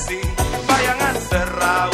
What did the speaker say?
kasih bayangan seram